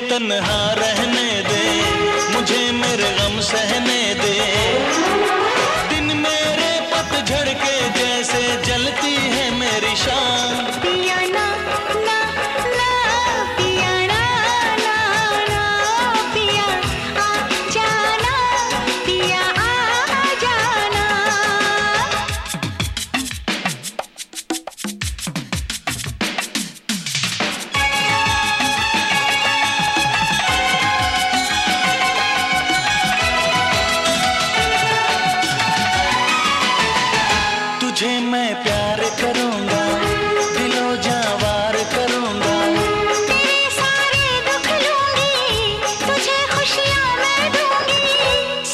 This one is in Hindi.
तन्हा रहने दे। मुझे मेरे गम सहने